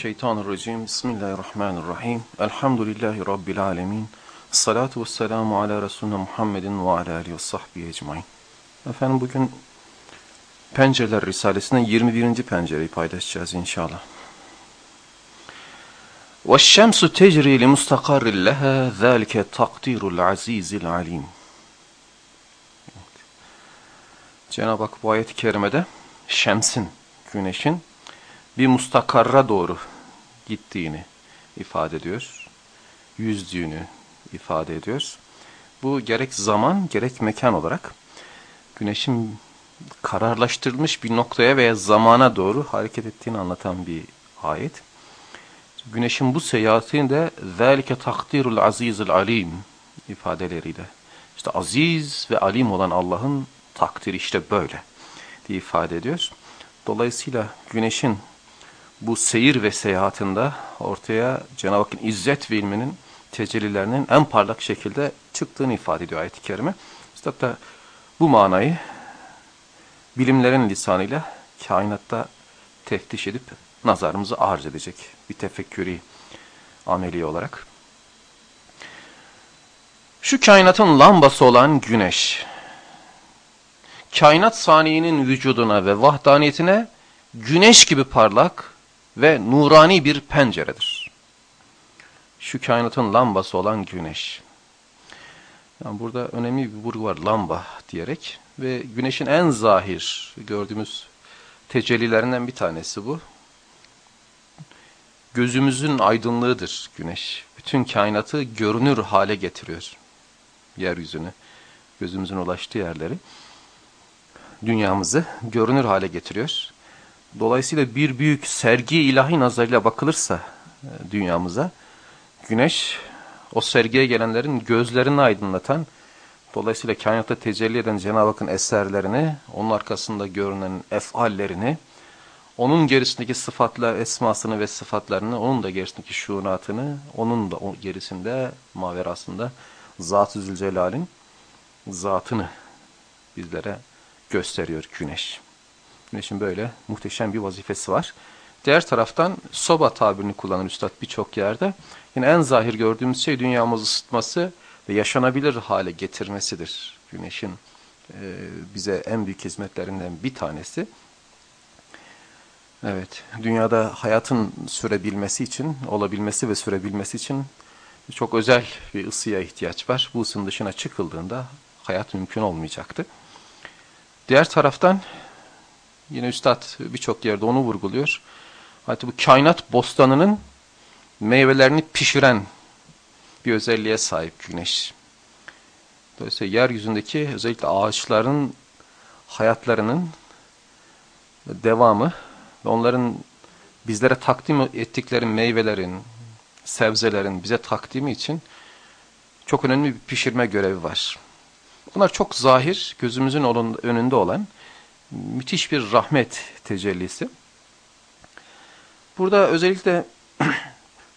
Mineşşeytanirracim. Bismillahirrahmanirrahim. Elhamdülillahi Rabbil alemin. Salatu ve selamu ala Resulüne Muhammedin ve ala alihi ve sahbihi ecmain. Efendim bugün Pencereler Risalesi'nin 21. pencereyi paylaşacağız inşallah. وَالشَّمْسُ تَجْرِي لِمُسْتَقَرٍ لَهَا ذَٰلِكَ تَقْدِيرُ الْعَز۪يزِ الْعَل۪يمِ Cenab-ı Hak bu ayet-i kerimede şemsin, güneşin bir mustakarra doğru gittiğini ifade ediyor. Yüzdüğünü ifade ediyor. Bu gerek zaman gerek mekan olarak güneşin kararlaştırılmış bir noktaya veya zamana doğru hareket ettiğini anlatan bir ayet. Güneşin bu seyahatinde ذَٰلِكَ takdirul azizul alim ifadeleriyle. İşte aziz ve alim olan Allah'ın takdiri işte böyle diye ifade ediyor. Dolayısıyla güneşin bu seyir ve seyahatinde ortaya Cenab-ı Hakk'ın izzet ve ilminin tecellilerinin en parlak şekilde çıktığını ifade ediyor ayet-i kerime. Üstad da bu manayı bilimlerin lisanıyla kainatta teftiş edip nazarımızı arz edecek bir tefekkürü ameli olarak. Şu kainatın lambası olan güneş, kainat saniyinin vücuduna ve vahdaniyetine güneş gibi parlak ve nurani bir penceredir. Şu kainatın lambası olan güneş. Yani burada önemli bir vurgu var lamba diyerek ve güneşin en zahir gördüğümüz tecellilerinden bir tanesi bu. Gözümüzün aydınlığıdır güneş. Bütün kainatı görünür hale getiriyor. Yeryüzünü, gözümüzün ulaştığı yerleri. Dünyamızı görünür hale getiriyor. Dolayısıyla bir büyük sergi ilahi nazarıyla bakılırsa e, dünyamıza, güneş o sergiye gelenlerin gözlerini aydınlatan, dolayısıyla kainatta tecelli eden Cenab-ı Hakk'ın eserlerini, onun arkasında görünen efallerini, onun gerisindeki sıfatla esmasını ve sıfatlarını, onun da gerisindeki şuunatını, onun da gerisinde, maverasında Zat-ı Zülcelal'in zatını bizlere gösteriyor güneş. Güneşin böyle muhteşem bir vazifesi var. Diğer taraftan soba tabirini kullanan üstad birçok yerde. Yine en zahir gördüğümüz şey dünyamızı ısıtması ve yaşanabilir hale getirmesidir. Güneşin e, bize en büyük hizmetlerinden bir tanesi. Evet, dünyada hayatın sürebilmesi için, olabilmesi ve sürebilmesi için çok özel bir ısıya ihtiyaç var. Bu ısının dışına çıkıldığında hayat mümkün olmayacaktı. Diğer taraftan Yine Üstad birçok yerde onu vurguluyor. Hatta bu kainat bostanının meyvelerini pişiren bir özelliğe sahip güneş. Dolayısıyla yeryüzündeki özellikle ağaçların hayatlarının devamı ve onların bizlere takdim ettikleri meyvelerin, sebzelerin bize takdimi için çok önemli bir pişirme görevi var. Bunlar çok zahir, gözümüzün önünde olan müthiş bir rahmet tecellisi. Burada özellikle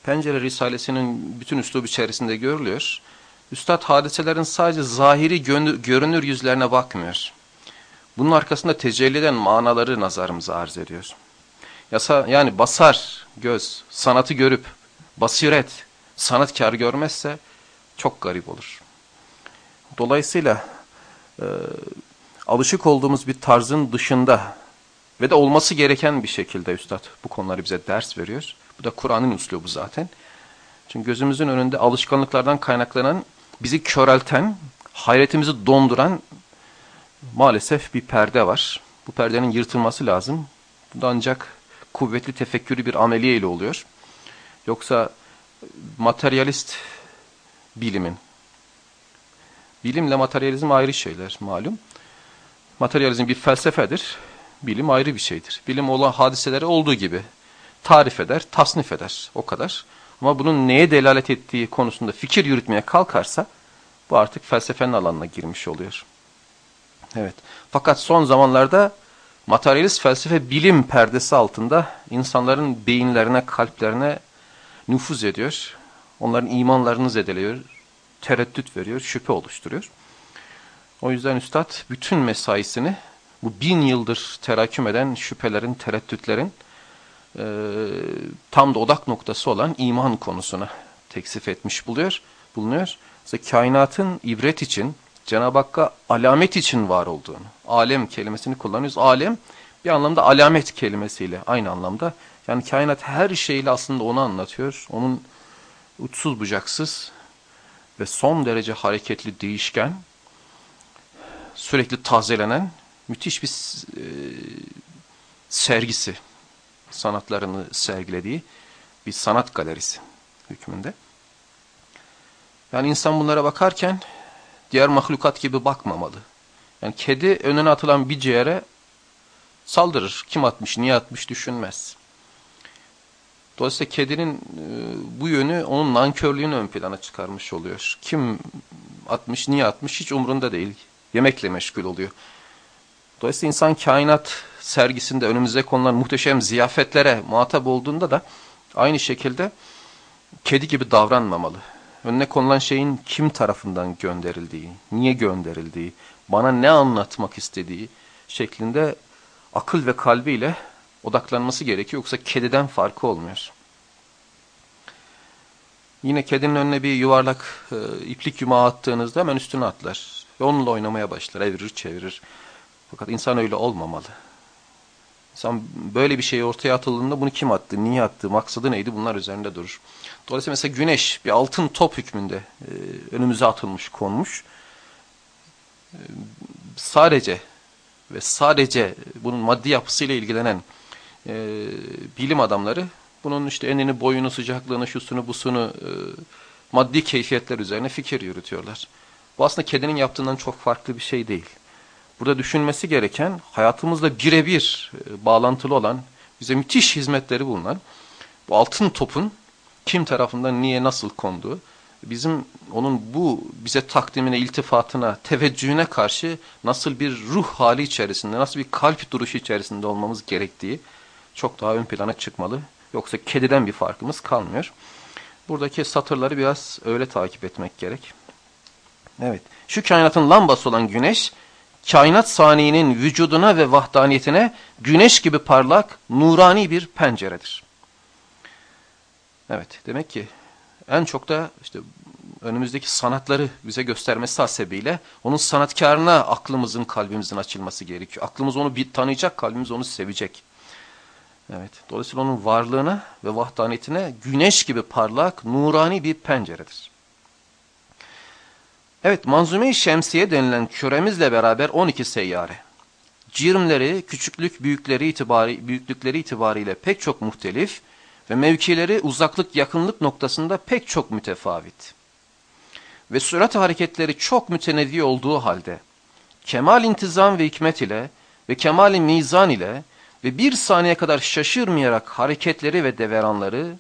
Pencere Risalesi'nin bütün üslubu içerisinde görülüyor. Üstad hadiselerin sadece zahiri görünür yüzlerine bakmıyor. Bunun arkasında tecelli eden manaları nazarımıza arz ediyor. Yasa, yani basar, göz, sanatı görüp, basiret, sanatkar görmezse çok garip olur. Dolayısıyla e, alışık olduğumuz bir tarzın dışında ve de olması gereken bir şekilde Üstad bu konuları bize ders veriyor. Bu da Kur'an'ın üslubu zaten. Çünkü gözümüzün önünde alışkanlıklardan kaynaklanan, bizi körelten, hayretimizi donduran maalesef bir perde var. Bu perdenin yırtılması lazım. Bu da ancak kuvvetli tefekkürü bir ameliye ile oluyor. Yoksa materyalist bilimin, bilimle materyalizm ayrı şeyler malum. Materyalizm bir felsefedir. Bilim ayrı bir şeydir. Bilim olan hadiseleri olduğu gibi tarif eder, tasnif eder. O kadar. Ama bunun neye delalet ettiği konusunda fikir yürütmeye kalkarsa bu artık felsefenin alanına girmiş oluyor. Evet. Fakat son zamanlarda materyalist felsefe bilim perdesi altında insanların beyinlerine, kalplerine nüfuz ediyor. Onların imanlarını zedeliyor, tereddüt veriyor, şüphe oluşturuyor. O yüzden üstad bütün mesaisini bu bin yıldır teraküm eden şüphelerin, tereddütlerin e, tam da odak noktası olan iman konusuna teksif etmiş buluyor, bulunuyor. Mesela kainatın ibret için, Cenab-ı Hakk'a alamet için var olduğunu, alem kelimesini kullanıyoruz. Alem bir anlamda alamet kelimesiyle aynı anlamda. Yani kainat her şeyle aslında onu anlatıyor. Onun uçsuz bucaksız ve son derece hareketli, değişken, sürekli tazelenen müthiş bir e, sergisi, sanatlarını sergilediği bir sanat galerisi hükmünde. Yani insan bunlara bakarken diğer mahlukat gibi bakmamalı. Yani kedi önüne atılan bir ciğere saldırır. Kim atmış, niye atmış düşünmez. Dolayısıyla kedinin e, bu yönü onun nankörlüğünü ön plana çıkarmış oluyor. Kim atmış, niye atmış hiç umurunda değil. Yemekle meşgul oluyor. Dolayısıyla insan kainat sergisinde önümüze konulan muhteşem ziyafetlere muhatap olduğunda da aynı şekilde kedi gibi davranmamalı. Önüne konulan şeyin kim tarafından gönderildiği, niye gönderildiği, bana ne anlatmak istediği şeklinde akıl ve kalbiyle odaklanması gerekiyor. Yoksa kediden farkı olmuyor. Yine kedinin önüne bir yuvarlak e, iplik yumağı attığınızda hemen üstüne atlar. Ve onunla oynamaya başlar, evirir, çevirir. Fakat insan öyle olmamalı. İnsan böyle bir şey ortaya atıldığında bunu kim attı, niye attı, maksadı neydi bunlar üzerinde durur. Dolayısıyla mesela güneş bir altın top hükmünde e, önümüze atılmış, konmuş. E, sadece ve sadece bunun maddi yapısıyla ilgilenen e, bilim adamları bunun işte enini, boyunu, sıcaklığını, şusunu, busunu, e, maddi keyfiyetler üzerine fikir yürütüyorlar. Bu aslında kedinin yaptığından çok farklı bir şey değil. Burada düşünmesi gereken hayatımızla birebir e, bağlantılı olan, bize müthiş hizmetleri bulunan bu altın topun kim tarafından niye nasıl konduğu, bizim onun bu bize takdimine, iltifatına, teveccühüne karşı nasıl bir ruh hali içerisinde, nasıl bir kalp duruşu içerisinde olmamız gerektiği çok daha ön plana çıkmalı. Yoksa kediden bir farkımız kalmıyor. Buradaki satırları biraz öyle takip etmek gerek. Evet, şu kainatın lambası olan güneş, kainat saniyinin vücuduna ve vahdaniyetine güneş gibi parlak, nurani bir penceredir. Evet, demek ki en çok da işte önümüzdeki sanatları bize göstermesi hasebiyle onun sanatkarına aklımızın, kalbimizin açılması gerekiyor. Aklımız onu bir tanıyacak, kalbimiz onu sevecek. Evet, dolayısıyla onun varlığına ve vahdaniyetine güneş gibi parlak, nurani bir penceredir. Evet, Manzume-i Şemsiye denilen küremizle beraber 12 seyyare. Cirmleri, küçüklük, büyükleri itibari, büyüklükleri itibariyle pek çok muhtelif ve mevkileri uzaklık, yakınlık noktasında pek çok mütefavit. Ve sürat hareketleri çok mütenevvi olduğu halde, kemal intizam ve hikmet ile ve kemal mizan ile ve bir saniye kadar şaşırmayarak hareketleri ve deveranları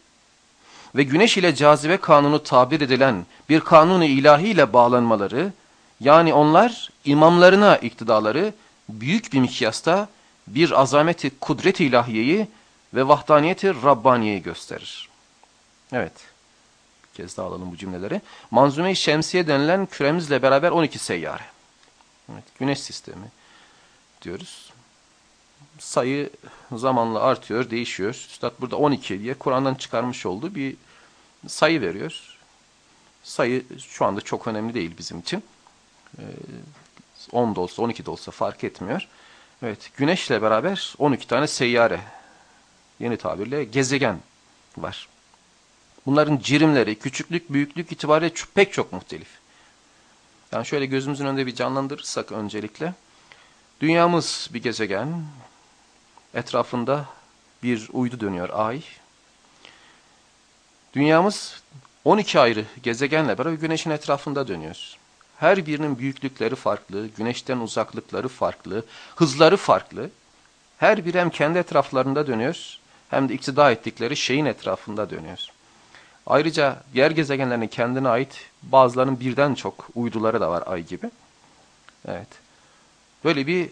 ve güneş ile cazibe kanunu tabir edilen bir kanunu ilahi ile bağlanmaları, yani onlar imamlarına iktidaları büyük bir mikyasta bir azameti kudret ilahiyeyi ve vahdaniyeti Rabbaniye'yi gösterir. Evet, bir kez daha alalım bu cümleleri. Manzume-i Şemsiye denilen küremizle beraber 12 seyyare. Evet, güneş sistemi diyoruz sayı zamanla artıyor, değişiyor. Üstad burada 12 diye Kur'an'dan çıkarmış olduğu bir sayı veriyor. Sayı şu anda çok önemli değil bizim için. 10 da olsa 12 de olsa fark etmiyor. Evet, güneşle beraber 12 tane seyyare, yeni tabirle gezegen var. Bunların cirimleri, küçüklük, büyüklük itibariyle pek çok muhtelif. Yani şöyle gözümüzün önünde bir canlandırırsak öncelikle. Dünyamız bir gezegen, etrafında bir uydu dönüyor ay. Dünyamız 12 ayrı gezegenle beraber güneşin etrafında dönüyor. Her birinin büyüklükleri farklı, güneşten uzaklıkları farklı, hızları farklı. Her biri hem kendi etraflarında dönüyor hem de iktida ettikleri şeyin etrafında dönüyor. Ayrıca diğer gezegenlerin kendine ait bazılarının birden çok uyduları da var ay gibi. Evet. Böyle bir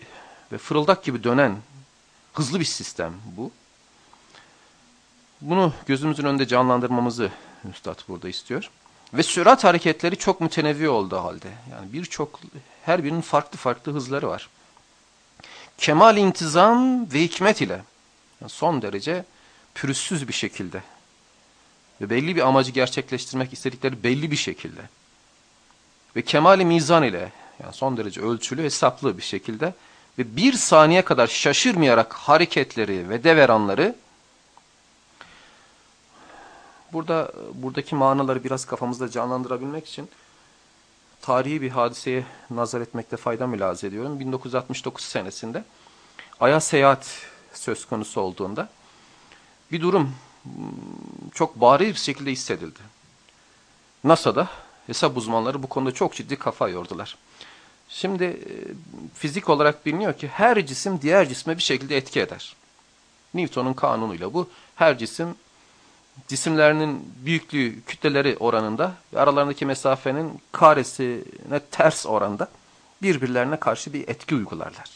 ve fırıldak gibi dönen Hızlı bir sistem bu. Bunu gözümüzün önünde canlandırmamızı Üstad burada istiyor. Ve sürat hareketleri çok mütenevvi olduğu halde. Yani birçok, her birinin farklı farklı hızları var. Kemal intizam ve hikmet ile yani son derece pürüzsüz bir şekilde ve belli bir amacı gerçekleştirmek istedikleri belli bir şekilde ve kemali mizan ile yani son derece ölçülü hesaplı bir şekilde ve bir saniye kadar şaşırmayarak hareketleri ve deveranları burada buradaki manaları biraz kafamızda canlandırabilmek için tarihi bir hadiseye nazar etmekte fayda mülaz ediyorum. 1969 senesinde Ay'a seyahat söz konusu olduğunda bir durum hmm, çok bariz bir şekilde hissedildi. NASA'da hesap uzmanları bu konuda çok ciddi kafa yordular. Şimdi e, fizik olarak biliniyor ki her cisim diğer cisme bir şekilde etki eder. Newton'un kanunuyla bu. Her cisim cisimlerinin büyüklüğü kütleleri oranında ve aralarındaki mesafenin karesine ters oranda birbirlerine karşı bir etki uygularlar.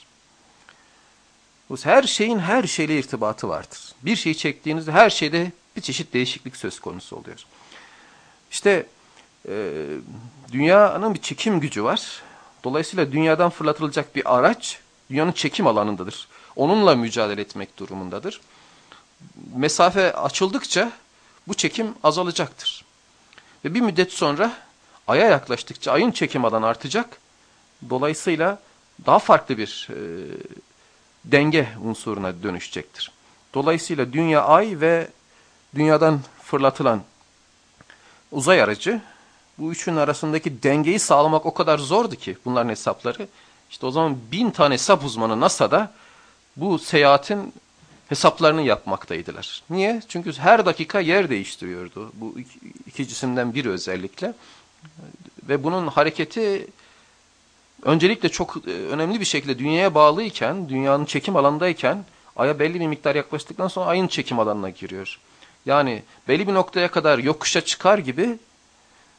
Her şeyin her şeyle irtibatı vardır. Bir şeyi çektiğinizde her şeyde bir çeşit değişiklik söz konusu oluyor. İşte e, dünyanın bir çekim gücü var. Dolayısıyla dünyadan fırlatılacak bir araç dünyanın çekim alanındadır. Onunla mücadele etmek durumundadır. Mesafe açıldıkça bu çekim azalacaktır. Ve bir müddet sonra Ay'a yaklaştıkça Ay'ın çekim alanı artacak. Dolayısıyla daha farklı bir e, denge unsuruna dönüşecektir. Dolayısıyla Dünya Ay ve Dünya'dan fırlatılan uzay aracı bu üçünün arasındaki dengeyi sağlamak o kadar zordu ki bunların hesapları. İşte o zaman bin tane hesap uzmanı NASA'da bu seyahatin hesaplarını yapmaktaydılar. Niye? Çünkü her dakika yer değiştiriyordu bu iki, cisimden biri özellikle. Ve bunun hareketi öncelikle çok e, önemli bir şekilde dünyaya bağlıyken, dünyanın çekim alanındayken Ay'a belli bir miktar yaklaştıktan sonra Ay'ın çekim alanına giriyor. Yani belli bir noktaya kadar yokuşa çıkar gibi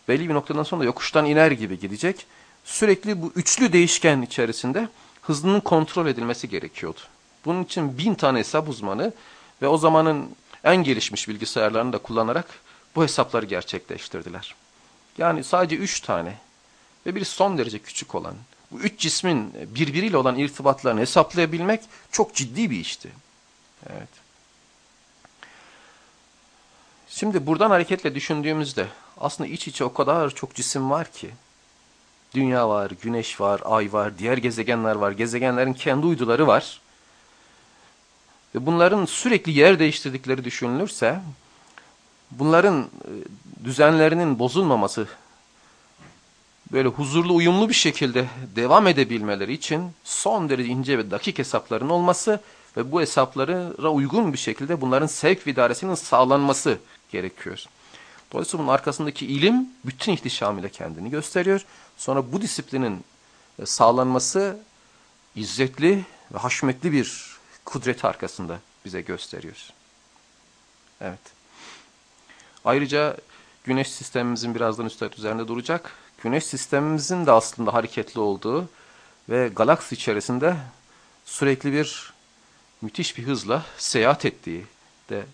belli bir noktadan sonra yokuştan iner gibi gidecek. Sürekli bu üçlü değişken içerisinde hızının kontrol edilmesi gerekiyordu. Bunun için bin tane hesap uzmanı ve o zamanın en gelişmiş bilgisayarlarını da kullanarak bu hesapları gerçekleştirdiler. Yani sadece üç tane ve bir son derece küçük olan bu üç cismin birbiriyle olan irtibatlarını hesaplayabilmek çok ciddi bir işti. Evet. Şimdi buradan hareketle düşündüğümüzde aslında iç içe o kadar çok cisim var ki. Dünya var, güneş var, ay var, diğer gezegenler var, gezegenlerin kendi uyduları var. Ve bunların sürekli yer değiştirdikleri düşünülürse, bunların e, düzenlerinin bozulmaması, böyle huzurlu, uyumlu bir şekilde devam edebilmeleri için son derece ince ve dakik hesapların olması ve bu hesaplara uygun bir şekilde bunların sevk ve idaresinin sağlanması gerekiyor. Dolayısıyla bunun arkasındaki ilim bütün ihtişamıyla kendini gösteriyor. Sonra bu disiplinin e, sağlanması izzetli ve haşmetli bir kudret arkasında bize gösteriyor. Evet. Ayrıca güneş sistemimizin birazdan üstad üzerinde duracak. Güneş sistemimizin de aslında hareketli olduğu ve galaksi içerisinde sürekli bir müthiş bir hızla seyahat ettiği de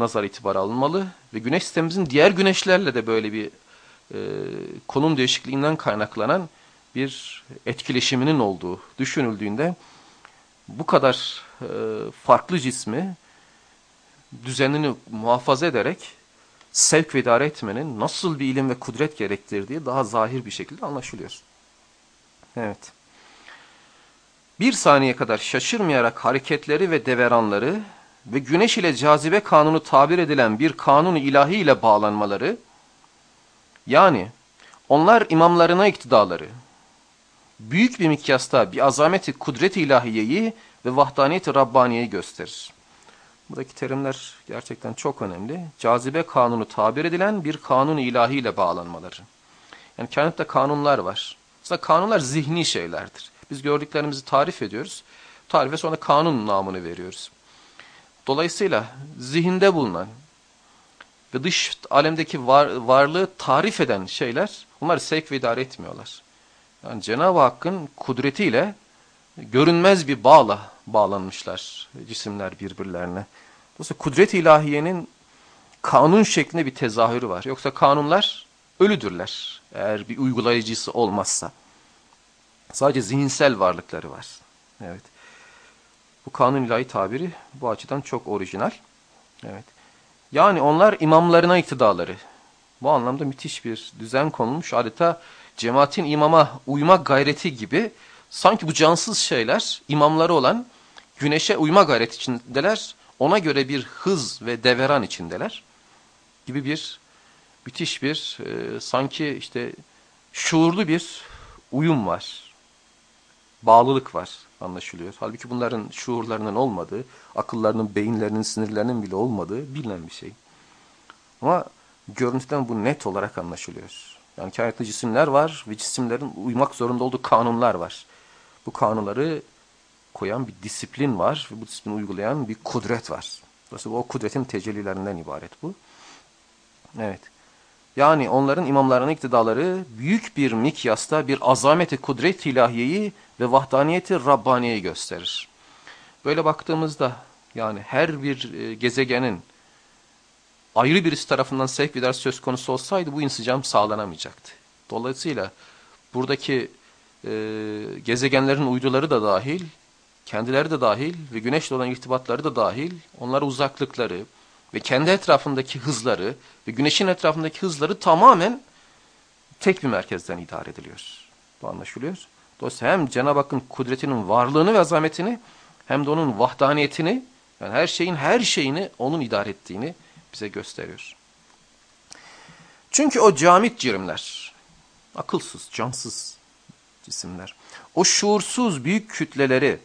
nazar itibar alınmalı ve güneş sistemimizin diğer güneşlerle de böyle bir e, konum değişikliğinden kaynaklanan bir etkileşiminin olduğu düşünüldüğünde bu kadar e, farklı cismi düzenini muhafaza ederek sevk ve idare etmenin nasıl bir ilim ve kudret gerektirdiği daha zahir bir şekilde anlaşılıyor. Evet. Bir saniye kadar şaşırmayarak hareketleri ve deveranları ve güneş ile cazibe kanunu tabir edilen bir kanun ilahi ile bağlanmaları, yani onlar imamlarına iktidaları, büyük bir mikyasta bir azameti kudret ilahiyeyi ve vahdaniyet-i Rabbaniye'yi gösterir. Buradaki terimler gerçekten çok önemli. Cazibe kanunu tabir edilen bir kanun ilahi ile bağlanmaları. Yani kainatta kanunlar var. Aslında kanunlar zihni şeylerdir. Biz gördüklerimizi tarif ediyoruz. Tarife sonra kanun namını veriyoruz. Dolayısıyla zihinde bulunan ve dış alemdeki var, varlığı tarif eden şeyler bunlar sevk ve idare etmiyorlar. Yani Cenab-ı Hakk'ın kudretiyle görünmez bir bağla bağlanmışlar cisimler birbirlerine. Dolayısıyla kudret ilahiyenin kanun şeklinde bir tezahürü var. Yoksa kanunlar ölüdürler eğer bir uygulayıcısı olmazsa. Sadece zihinsel varlıkları var. Evet. Bu kanun ilahi tabiri bu açıdan çok orijinal. Evet. Yani onlar imamlarına iktidaları. Bu anlamda müthiş bir düzen konulmuş. Adeta cemaatin imama uyma gayreti gibi sanki bu cansız şeyler imamları olan güneşe uyma gayreti içindeler. Ona göre bir hız ve deveran içindeler gibi bir müthiş bir e, sanki işte şuurlu bir uyum var. Bağlılık var anlaşılıyor. Halbuki bunların şuurlarının olmadığı, akıllarının, beyinlerinin, sinirlerinin bile olmadığı bilinen bir şey. Ama görüntüden bu net olarak anlaşılıyor. Yani kainatlı cisimler var ve cisimlerin uymak zorunda olduğu kanunlar var. Bu kanunları koyan bir disiplin var ve bu disiplini uygulayan bir kudret var. Dolayısıyla o kudretin tecellilerinden ibaret bu. Evet. Yani onların imamlarının iktidaları büyük bir mikyasta bir azameti kudret ilahiyeyi ve vahdaniyeti Rabbaniye'yi gösterir. Böyle baktığımızda yani her bir e, gezegenin ayrı birisi tarafından sevk eder söz konusu olsaydı bu insicam sağlanamayacaktı. Dolayısıyla buradaki e, gezegenlerin uyduları da dahil, kendileri de dahil ve güneşle olan irtibatları da dahil, onlara uzaklıkları ve kendi etrafındaki hızları ve güneşin etrafındaki hızları tamamen tek bir merkezden idare ediliyor. Bu anlaşılıyor. Dolayısıyla hem Cenab-ı Hakk'ın kudretinin varlığını ve azametini hem de onun vahdaniyetini yani her şeyin her şeyini onun idare ettiğini bize gösteriyor. Çünkü o camit cirimler, akılsız, cansız cisimler, o şuursuz büyük kütleleri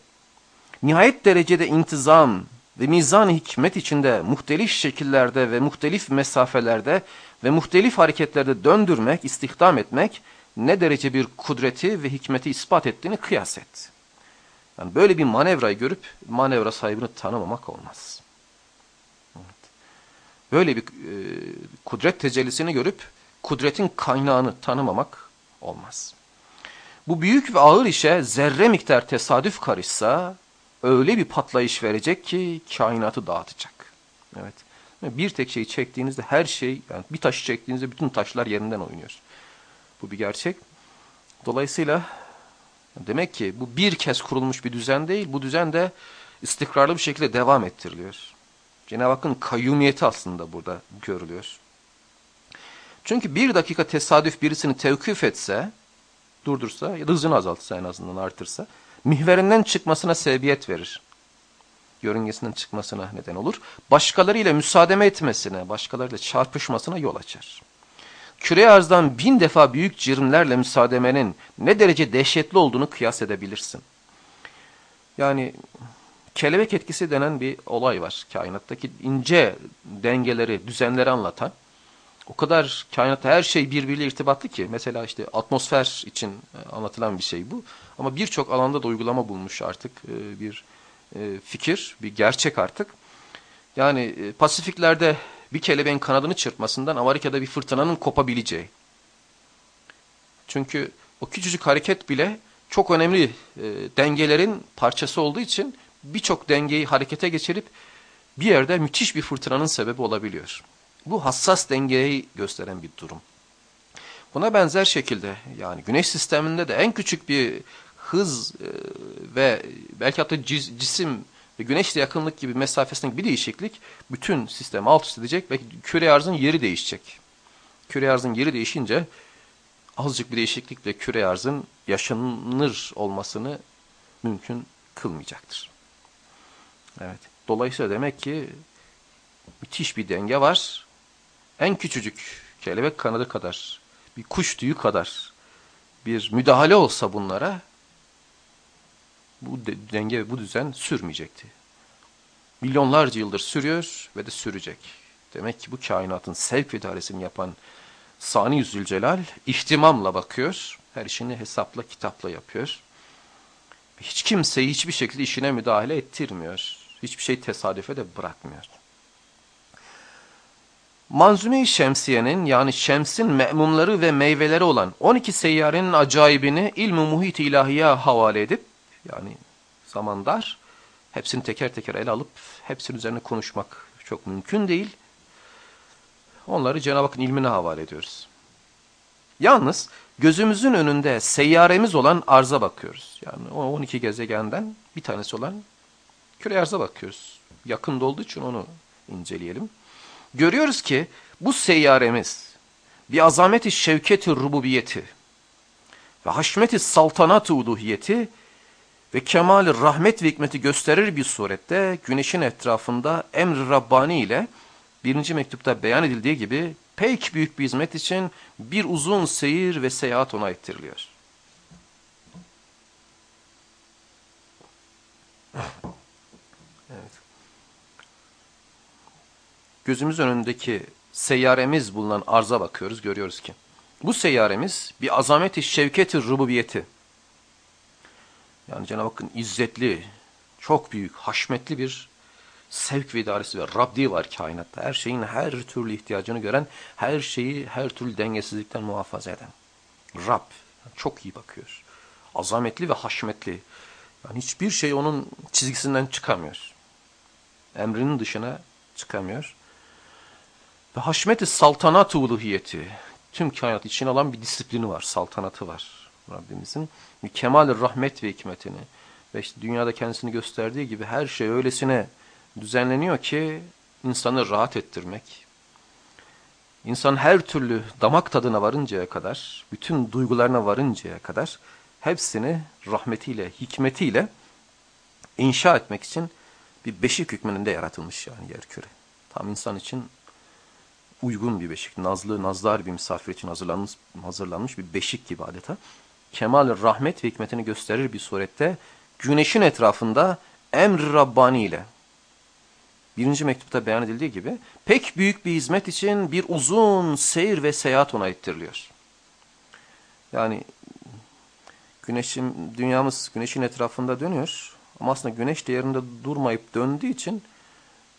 nihayet derecede intizam ve mizan hikmet içinde muhtelif şekillerde ve muhtelif mesafelerde ve muhtelif hareketlerde döndürmek, istihdam etmek ne derece bir kudreti ve hikmeti ispat ettiğini kıyas et. Yani böyle bir manevrayı görüp manevra sahibini tanımamak olmaz. Evet. Böyle bir e, kudret tecellisini görüp kudretin kaynağını tanımamak olmaz. Bu büyük ve ağır işe zerre miktar tesadüf karışsa öyle bir patlayış verecek ki kainatı dağıtacak. Evet. Bir tek şeyi çektiğinizde her şey, yani bir taşı çektiğinizde bütün taşlar yerinden oynuyor. Bu bir gerçek. Dolayısıyla demek ki bu bir kez kurulmuş bir düzen değil. Bu düzen de istikrarlı bir şekilde devam ettiriliyor. Cenab-ı Hakk'ın kayyumiyeti aslında burada görülüyor. Çünkü bir dakika tesadüf birisini tevkif etse, durdursa ya da hızını azaltsa en azından artırsa, mihverinden çıkmasına sebebiyet verir. Yörüngesinden çıkmasına neden olur. Başkalarıyla müsaade etmesine, başkalarıyla çarpışmasına yol açar küre arzdan bin defa büyük cirimlerle müsaademenin ne derece dehşetli olduğunu kıyas edebilirsin. Yani kelebek etkisi denen bir olay var kainattaki ince dengeleri, düzenleri anlatan. O kadar kainatta her şey birbiriyle irtibatlı ki mesela işte atmosfer için e, anlatılan bir şey bu. Ama birçok alanda da uygulama bulmuş artık e, bir e, fikir, bir gerçek artık. Yani Pasifiklerde bir kelebeğin kanadını çırpmasından Amerika'da bir fırtınanın kopabileceği. Çünkü o küçücük hareket bile çok önemli dengelerin parçası olduğu için birçok dengeyi harekete geçirip bir yerde müthiş bir fırtınanın sebebi olabiliyor. Bu hassas dengeyi gösteren bir durum. Buna benzer şekilde yani güneş sisteminde de en küçük bir hız e, ve belki hatta cisim ve güneşle yakınlık gibi mesafesindeki bir değişiklik bütün sistemi alt üst edecek ve küre arzın yeri değişecek. Küre arzın yeri değişince azıcık bir değişiklikle küre arzın yaşanır olmasını mümkün kılmayacaktır. Evet. Dolayısıyla demek ki müthiş bir denge var. En küçücük kelebek kanadı kadar, bir kuş tüyü kadar bir müdahale olsa bunlara bu denge ve bu düzen sürmeyecekti. Milyonlarca yıldır sürüyor ve de sürecek. Demek ki bu kainatın sevk idaresini yapan Sani Zülcelal ihtimamla bakıyor. Her işini hesapla kitapla yapıyor. Hiç kimseyi hiçbir şekilde işine müdahale ettirmiyor. Hiçbir şey tesadüfe de bırakmıyor. Manzume-i Şemsiye'nin yani Şems'in me'mumları ve meyveleri olan 12 seyyarenin acayibini ilmi muhit ilahiye havale edip yani zaman dar. Hepsini teker teker ele alıp hepsinin üzerine konuşmak çok mümkün değil. Onları Cenab-ı Hakk'ın ilmine havale ediyoruz. Yalnız gözümüzün önünde seyyaremiz olan arza bakıyoruz. Yani o 12 gezegenden bir tanesi olan küre arza bakıyoruz. Yakında olduğu için onu inceleyelim. Görüyoruz ki bu seyyaremiz bir azameti şevketi rububiyeti ve haşmeti saltanat uluhiyeti ve kemal rahmet ve hikmeti gösterir bir surette güneşin etrafında emr Rabbani ile birinci mektupta beyan edildiği gibi pek büyük bir hizmet için bir uzun seyir ve seyahat ona ettiriliyor. Evet. Gözümüz önündeki seyyaremiz bulunan arza bakıyoruz, görüyoruz ki. Bu seyyaremiz bir azameti şevketi rububiyeti. Yani Cenab-ı Hakk'ın izzetli, çok büyük, haşmetli bir sevk ve idaresi ve Rabdi var kainatta. Her şeyin her türlü ihtiyacını gören, her şeyi her türlü dengesizlikten muhafaza eden. Rab çok iyi bakıyor. Azametli ve haşmetli. Yani hiçbir şey onun çizgisinden çıkamıyor. Emrinin dışına çıkamıyor. Ve haşmeti saltanat uluhiyeti. Tüm kainat için alan bir disiplini var, saltanatı var Rabbimizin. Kemal rahmet ve hikmetini ve işte dünyada kendisini gösterdiği gibi her şey öylesine düzenleniyor ki insanı rahat ettirmek, insan her türlü damak tadına varıncaya kadar, bütün duygularına varıncaya kadar hepsini rahmetiyle, hikmetiyle inşa etmek için bir beşik hükmünde yaratılmış yani yer küre. Tam insan için uygun bir beşik, nazlı, nazlar bir misafir için hazırlanmış, hazırlanmış bir beşik gibi adeta. Kemal rahmet ve hikmetini gösterir bir surette güneşin etrafında emr Rabbani ile birinci mektupta beyan edildiği gibi pek büyük bir hizmet için bir uzun seyir ve seyahat ona ettiriliyor. Yani güneşin, dünyamız güneşin etrafında dönüyor ama aslında güneş de yerinde durmayıp döndüğü için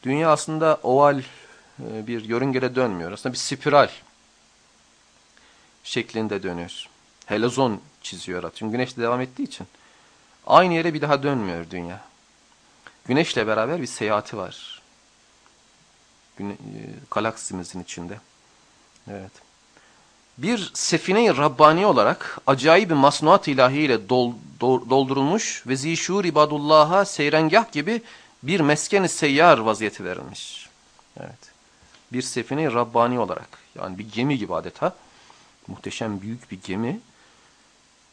dünya aslında oval bir yörüngede dönmüyor. Aslında bir spiral şeklinde dönüyor. Helezon çiziyor. Çünkü güneş de devam ettiği için. Aynı yere bir daha dönmüyor dünya. Güneşle beraber bir seyahati var. Güne e, galaksimizin içinde. Evet. Bir sefine-i Rabbani olarak acayip bir masnuat ilahiyle dol, doldurulmuş ve zişur ibadullah'a seyrengah gibi bir meskeni seyyar vaziyeti verilmiş. Evet. Bir sefine-i Rabbani olarak yani bir gemi gibi adeta muhteşem büyük bir gemi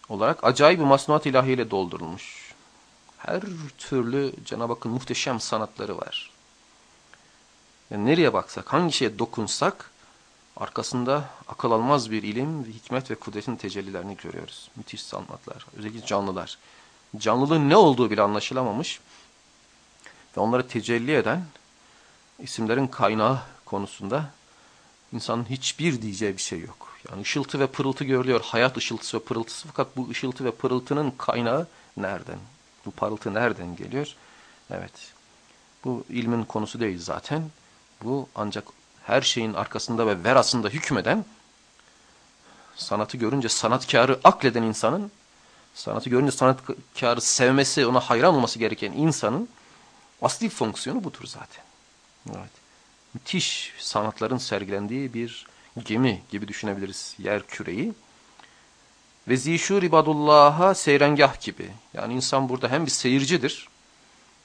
olarak acayip bir masnuat ilahiyle doldurulmuş. Her türlü Cenab-ı Hakk'ın muhteşem sanatları var. Yani nereye baksak, hangi şeye dokunsak arkasında akıl almaz bir ilim, hikmet ve kudretin tecellilerini görüyoruz. Müthiş sanatlar, özellikle canlılar. Canlılığın ne olduğu bile anlaşılamamış ve onları tecelli eden isimlerin kaynağı konusunda insanın hiçbir diyeceği bir şey yok. Yani ışıltı ve pırıltı görülüyor. Hayat ışıltısı ve pırıltısı. Fakat bu ışıltı ve pırıltının kaynağı nereden? Bu parıltı nereden geliyor? Evet. Bu ilmin konusu değil zaten. Bu ancak her şeyin arkasında ve verasında hükmeden sanatı görünce sanatkarı akleden insanın sanatı görünce sanatkarı sevmesi, ona hayran olması gereken insanın asli fonksiyonu budur zaten. Evet. Müthiş sanatların sergilendiği bir gemi gibi düşünebiliriz yer küreyi. Ve zişur ibadullah'a seyrengah gibi. Yani insan burada hem bir seyircidir.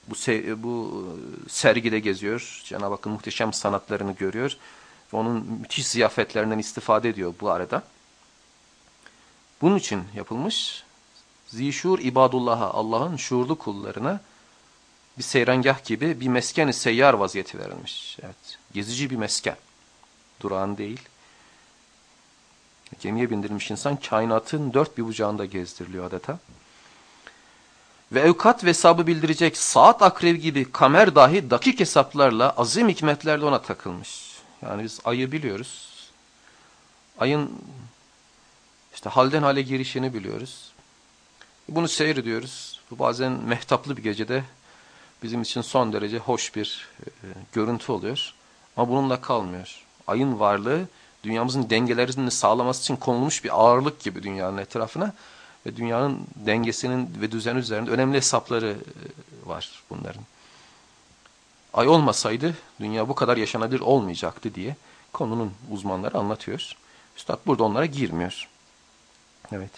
Bu, se bu e, sergide geziyor. Cenab-ı Hakk'ın muhteşem sanatlarını görüyor. Ve onun müthiş ziyafetlerinden istifade ediyor bu arada. Bunun için yapılmış. Zişur ibadullah'a Allah'ın şuurlu kullarına bir seyrengah gibi bir mesken seyyar vaziyeti verilmiş. Evet, gezici bir mesken. Durağan değil. Gemiye bindirilmiş insan kainatın dört bir bucağında gezdiriliyor adeta. Ve evkat ve hesabı bildirecek saat akrevi gibi kamer dahi dakik hesaplarla azim hikmetlerle ona takılmış. Yani biz ayı biliyoruz. Ayın işte halden hale girişini biliyoruz. Bunu seyrediyoruz. Bu bazen mehtaplı bir gecede bizim için son derece hoş bir e, görüntü oluyor. Ama bununla kalmıyor. Ayın varlığı dünyamızın dengelerini sağlaması için konulmuş bir ağırlık gibi dünyanın etrafına ve dünyanın dengesinin ve düzen üzerinde önemli hesapları e, var bunların. Ay olmasaydı dünya bu kadar yaşanabilir olmayacaktı diye konunun uzmanları anlatıyor. Üstad burada onlara girmiyor. Evet.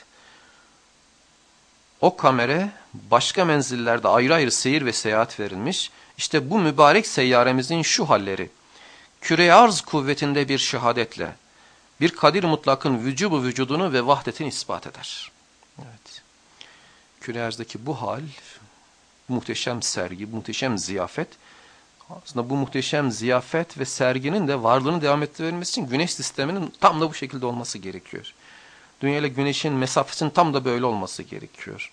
O kamere başka menzillerde ayrı ayrı seyir ve seyahat verilmiş. İşte bu mübarek seyyaremizin şu halleri. Küre arz kuvvetinde bir şehadetle bir kadir mutlakın vücubu vücudunu ve vahdetini ispat eder. Evet. Küre arzdaki bu hal, muhteşem sergi, muhteşem ziyafet, aslında bu muhteşem ziyafet ve serginin de varlığını devam ettirebilmesi için güneş sisteminin tam da bu şekilde olması gerekiyor. Dünya ile güneşin mesafesinin tam da böyle olması gerekiyor.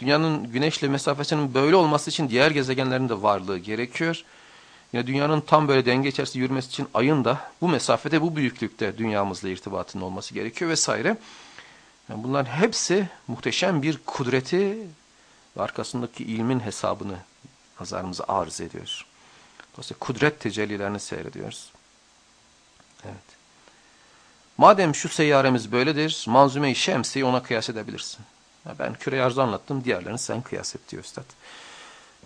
Dünyanın güneşle mesafesinin böyle olması için diğer gezegenlerin de varlığı gerekiyor. Yine dünyanın tam böyle denge içerisinde yürümesi için ayın da bu mesafede, bu büyüklükte dünyamızla irtibatının olması gerekiyor vesaire. Yani bunların hepsi muhteşem bir kudreti ve arkasındaki ilmin hesabını nazarımıza arz ediyor. Dolayısıyla kudret tecellilerini seyrediyoruz. Evet. Madem şu seyyaremiz böyledir, manzume-i şemsiyi ona kıyas edebilirsin. Ben küre arzı anlattım, diğerlerini sen kıyas et diyor Üstad.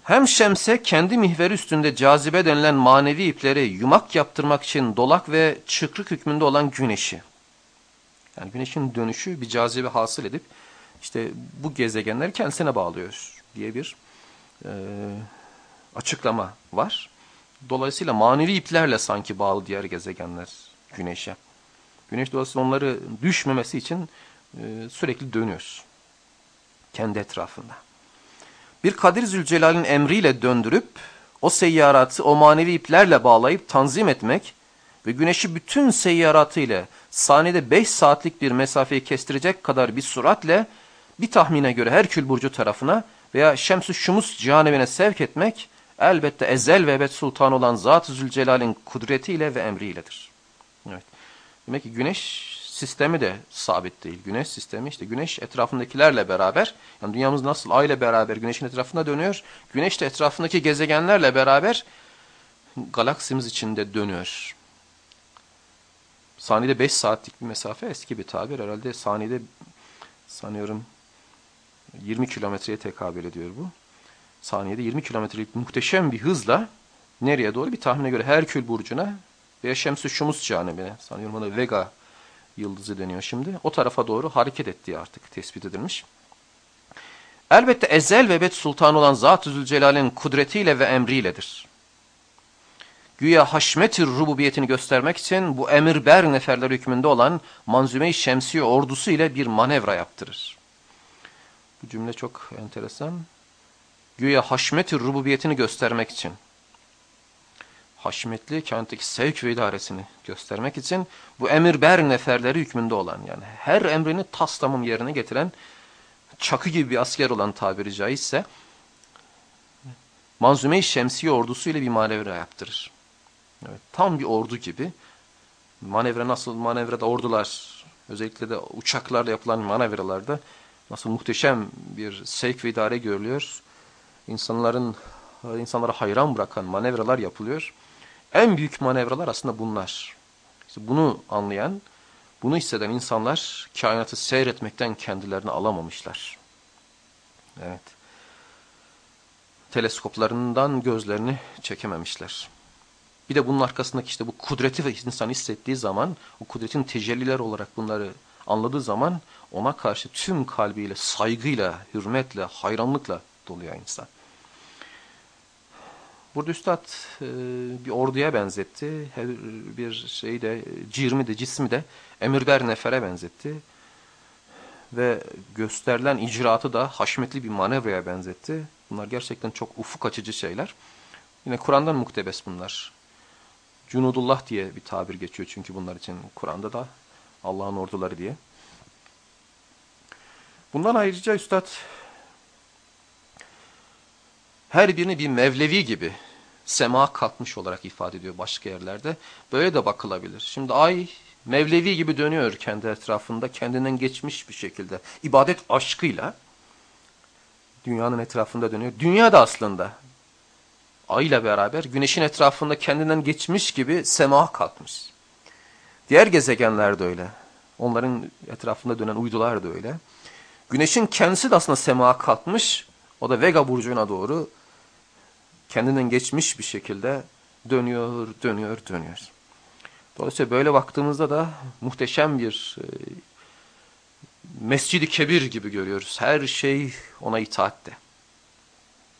Hem şemse kendi mihveri üstünde cazibe denilen manevi ipleri yumak yaptırmak için dolak ve çıkrık hükmünde olan güneşi. Yani güneşin dönüşü bir cazibe hasıl edip işte bu gezegenleri kendisine bağlıyor diye bir e, açıklama var. Dolayısıyla manevi iplerle sanki bağlı diğer gezegenler güneşe. Güneş dolayısıyla onları düşmemesi için e, sürekli dönüyor. Kendi etrafında. Bir Kadir Zülcelal'in emriyle döndürüp o seyyaratı o manevi iplerle bağlayıp tanzim etmek ve güneşi bütün seyyaratı ile saniyede 5 saatlik bir mesafeyi kestirecek kadar bir süratle bir tahmine göre Herkül Burcu tarafına veya Şems-ı Şumus cihanevine sevk etmek elbette ezel ve ebed sultan olan Zat-ı Zülcelal'in kudretiyle ve emriyledir. Evet. Demek ki güneş sistemi de sabit değil. Güneş sistemi işte güneş etrafındakilerle beraber yani dünyamız nasıl ay beraber güneşin etrafında dönüyor. Güneş de etrafındaki gezegenlerle beraber galaksimiz içinde dönüyor. Saniyede 5 saatlik bir mesafe eski bir tabir herhalde saniyede sanıyorum 20 kilometreye tekabül ediyor bu. Saniyede 20 kilometrelik muhteşem bir hızla nereye doğru bir tahmine göre Herkül burcuna veya Şems-i Şumus canibine sanıyorum ona Vega yıldızı deniyor şimdi. O tarafa doğru hareket ettiği artık tespit edilmiş. Elbette ezel ve ebed sultan olan Zat-ı Zülcelal'in kudretiyle ve emriyledir. Güya haşmet-i rububiyetini göstermek için bu emirber neferler hükmünde olan Manzume-i Şemsiye ordusu ile bir manevra yaptırır. Bu cümle çok enteresan. Güya haşmet-i rububiyetini göstermek için haşmetli kainattaki sevk ve idaresini göstermek için bu emirber neferleri hükmünde olan yani her emrini tas yerine getiren çakı gibi bir asker olan tabiri caizse Manzume-i Şemsiye ordusuyla bir manevra yaptırır. Evet, tam bir ordu gibi. Manevra nasıl manevrada ordular özellikle de uçaklarla yapılan manevralarda nasıl muhteşem bir sevk ve idare görülüyor. İnsanların insanlara hayran bırakan manevralar yapılıyor. En büyük manevralar aslında bunlar. İşte bunu anlayan, bunu hisseden insanlar kainatı seyretmekten kendilerini alamamışlar. Evet. Teleskoplarından gözlerini çekememişler. Bir de bunun arkasındaki işte bu kudreti ve insan hissettiği zaman, o kudretin tecelliler olarak bunları anladığı zaman ona karşı tüm kalbiyle, saygıyla, hürmetle, hayranlıkla doluyor insan. Burada Üstad e, bir orduya benzetti. Her bir şeyi de, cirmi de, cismi de emirber nefere benzetti. Ve gösterilen icraatı da haşmetli bir manevraya benzetti. Bunlar gerçekten çok ufuk açıcı şeyler. Yine Kur'an'dan muktebes bunlar. Cunudullah diye bir tabir geçiyor çünkü bunlar için Kur'an'da da Allah'ın orduları diye. Bundan ayrıca Üstad her birini bir Mevlevi gibi sema kalkmış olarak ifade ediyor başka yerlerde. Böyle de bakılabilir. Şimdi ay Mevlevi gibi dönüyor kendi etrafında kendinden geçmiş bir şekilde ibadet aşkıyla dünyanın etrafında dönüyor. Dünya da aslında ay ile beraber güneşin etrafında kendinden geçmiş gibi sema kalkmış. Diğer gezegenler de öyle. Onların etrafında dönen uydular da öyle. Güneşin kendisi de aslında sema kalkmış. O da Vega burcuna doğru kendinden geçmiş bir şekilde dönüyor, dönüyor, dönüyor. Dolayısıyla böyle baktığımızda da muhteşem bir e, Mescidi Kebir gibi görüyoruz. Her şey ona itaatte.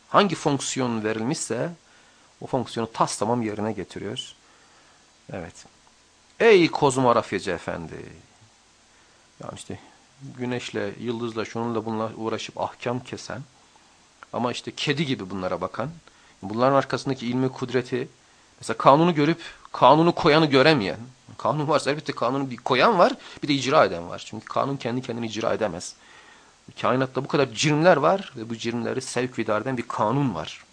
Hangi fonksiyon verilmişse o fonksiyonu tas tamam yerine getiriyor. Evet. Ey kozmografyacı efendi. Yani işte güneşle, yıldızla, şununla bununla uğraşıp ahkam kesen ama işte kedi gibi bunlara bakan, bunların arkasındaki ilmi kudreti, mesela kanunu görüp kanunu koyanı göremeyen, kanun varsa elbette kanunu bir koyan var, bir de icra eden var. Çünkü kanun kendi kendini icra edemez. Kainatta bu kadar cirimler var ve bu cirimleri sevk eden bir kanun var.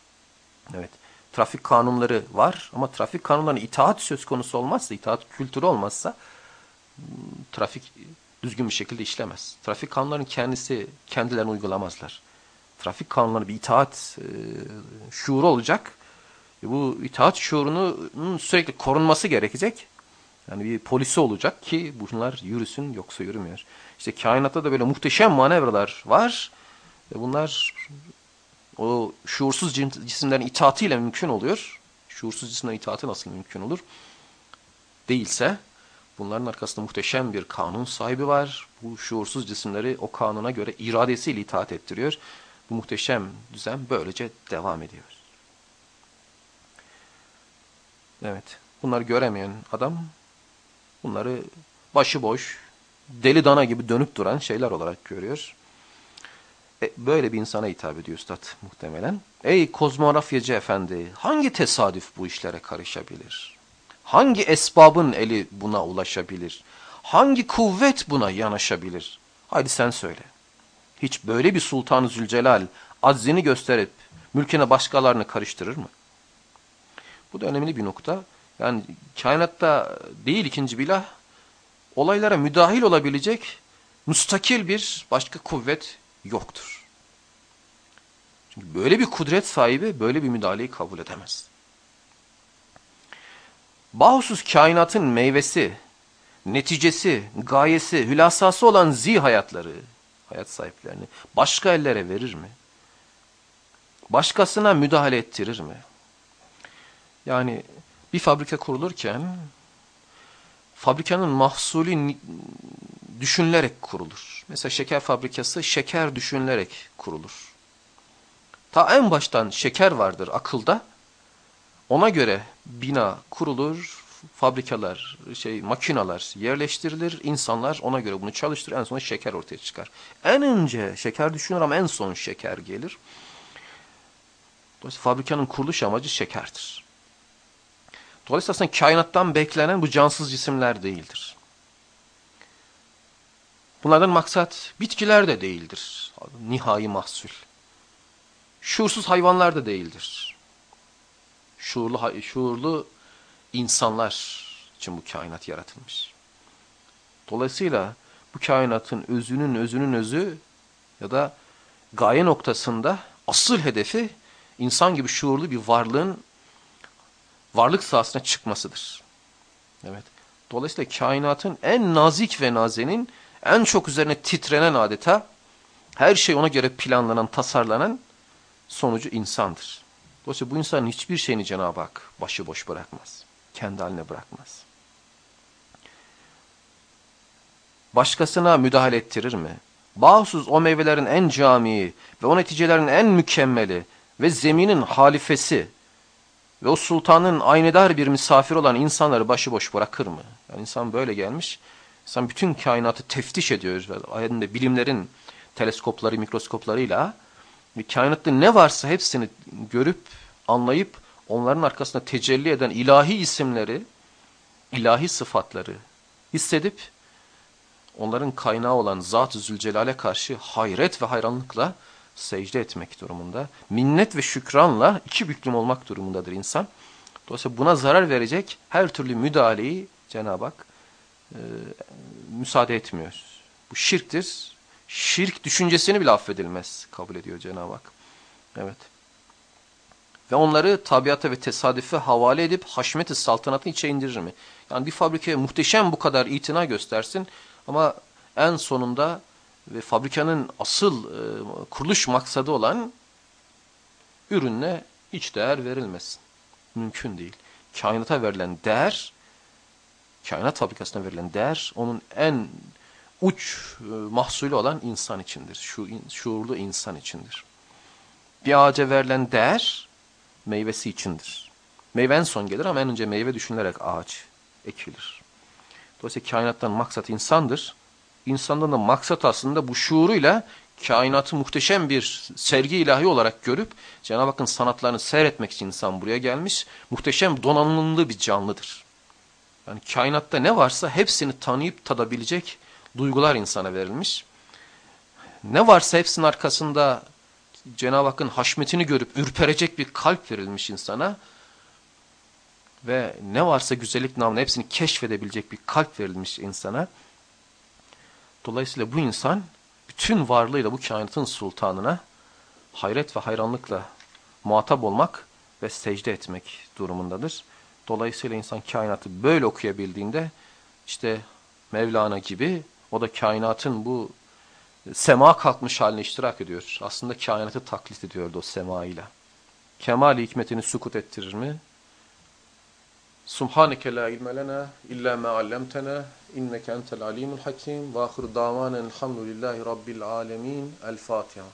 Evet. Trafik kanunları var ama trafik kanunlarına itaat söz konusu olmazsa, itaat kültürü olmazsa trafik düzgün bir şekilde işlemez. Trafik kanunlarının kendisi kendilerini uygulamazlar. Trafik kanunları bir itaat e, şuuru olacak. E, bu itaat şuurunun sürekli korunması gerekecek. Yani bir polisi olacak ki bunlar yürüsün yoksa yürümüyor. İşte kainatta da böyle muhteşem manevralar var. Ve bunlar o şuursuz cisimlerin itaatiyle mümkün oluyor. Şuursuz cisimlerin itaati nasıl mümkün olur? Değilse bunların arkasında muhteşem bir kanun sahibi var. Bu şuursuz cisimleri o kanuna göre iradesiyle itaat ettiriyor. Bu muhteşem düzen böylece devam ediyor. Evet. Bunları göremeyen adam bunları başıboş, deli dana gibi dönüp duran şeyler olarak görüyor. E, böyle bir insana hitap ediyor üstad muhtemelen. Ey kozmografyacı efendi, hangi tesadüf bu işlere karışabilir? Hangi esbabın eli buna ulaşabilir? Hangi kuvvet buna yanaşabilir? Haydi sen söyle. Hiç böyle bir Sultan-ı Zülcelal aczini gösterip mülkine başkalarını karıştırır mı? Bu da önemli bir nokta. Yani kainatta değil ikinci bilah, olaylara müdahil olabilecek müstakil bir başka kuvvet yoktur. Çünkü böyle bir kudret sahibi böyle bir müdahaleyi kabul edemez. Bahusuz kainatın meyvesi, neticesi, gayesi, hülasası olan zi hayatları, hayat sahiplerini başka ellere verir mi? Başkasına müdahale ettirir mi? Yani bir fabrika kurulurken fabrikanın mahsulü düşünülerek kurulur. Mesela şeker fabrikası şeker düşünülerek kurulur. Ta en baştan şeker vardır akılda. Ona göre bina kurulur, fabrikalar, şey makinalar yerleştirilir, insanlar ona göre bunu çalıştırır. En son şeker ortaya çıkar. En önce şeker düşünür ama en son şeker gelir. Dolayısıyla fabrikanın kuruluş amacı şekerdir. Dolayısıyla aslında kainattan beklenen bu cansız cisimler değildir. Bunlardan maksat bitkiler de değildir. Nihai mahsul. Şuursuz hayvanlar da değildir. Şuurlu, şuurlu insanlar için bu kainat yaratılmış. Dolayısıyla bu kainatın özünün özünün özü ya da gaye noktasında asıl hedefi insan gibi şuurlu bir varlığın varlık sahasına çıkmasıdır. Evet. Dolayısıyla kainatın en nazik ve nazenin en çok üzerine titrenen adeta her şey ona göre planlanan, tasarlanan sonucu insandır. Dolayısıyla bu insanın hiçbir şeyini Cenab-ı Hak başıboş bırakmaz. Kendi haline bırakmaz. Başkasına müdahale ettirir mi? Bağımsız o meyvelerin en camii ve o neticelerin en mükemmeli ve zeminin halifesi ve o sultanın aynedar bir misafir olan insanları başıboş bırakır mı? Yani insan böyle gelmiş. İnsan bütün kainatı teftiş ediyor. Ayetinde bilimlerin teleskopları, mikroskoplarıyla kainatta ne varsa hepsini görüp, anlayıp onların arkasında tecelli eden ilahi isimleri, ilahi sıfatları hissedip onların kaynağı olan Zat-ı Zülcelal'e karşı hayret ve hayranlıkla secde etmek durumunda. Minnet ve şükranla iki büklüm olmak durumundadır insan. Dolayısıyla buna zarar verecek her türlü müdahaleyi Cenab-ı Hak e, müsaade etmiyor. Bu şirktir. Şirk düşüncesini bile affedilmez kabul ediyor Cenab-ı Hak. Evet. Ve onları tabiata ve tesadüfe havale edip haşmet-i içe indirir mi? Yani bir fabrikaya muhteşem bu kadar itina göstersin ama en sonunda ve fabrikanın asıl e, kuruluş maksadı olan ürünle hiç değer verilmesin. Mümkün değil. Kainata verilen değer, kainat fabrikasına verilen değer onun en uç e, mahsulü olan insan içindir. Şu şuurlu insan içindir. Bir ağaca verilen değer meyvesi içindir. Meyve son gelir ama en önce meyve düşünülerek ağaç ekilir. Dolayısıyla kainattan maksat insandır. İnsandan da maksat aslında bu şuuruyla kainatı muhteşem bir sergi ilahi olarak görüp Cenab-ı Hakk'ın sanatlarını seyretmek için insan buraya gelmiş. Muhteşem donanımlı bir canlıdır. Yani kainatta ne varsa hepsini tanıyıp tadabilecek duygular insana verilmiş. Ne varsa hepsinin arkasında Cenab-ı Hakk'ın haşmetini görüp ürperecek bir kalp verilmiş insana ve ne varsa güzellik namına hepsini keşfedebilecek bir kalp verilmiş insana. Dolayısıyla bu insan bütün varlığıyla bu kainatın sultanına hayret ve hayranlıkla muhatap olmak ve secde etmek durumundadır. Dolayısıyla insan kainatı böyle okuyabildiğinde işte Mevlana gibi o da kainatın bu sema kalkmış haline iştirak ediyor. Aslında kainatı taklit ediyordu o sema ile. Kemal hikmetini sukut ettirir mi? Subhaneke la ilme lena illa ma allamtana inneke entel alimul hakim ve ahir davanen elhamdülillahi rabbil alemin. El Fatiha.